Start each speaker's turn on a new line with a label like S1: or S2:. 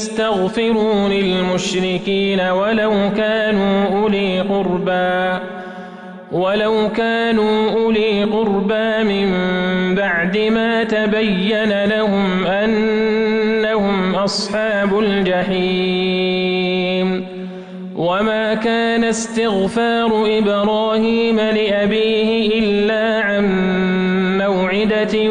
S1: يستغفروا للمشركين ولو كانوا أولي قربى ولو كانوا أولي قربى من بعد ما تبين لهم أنهم أصحاب الجحيم. وما كان استغفار إبراهيم لأبيه إلا عن موعدة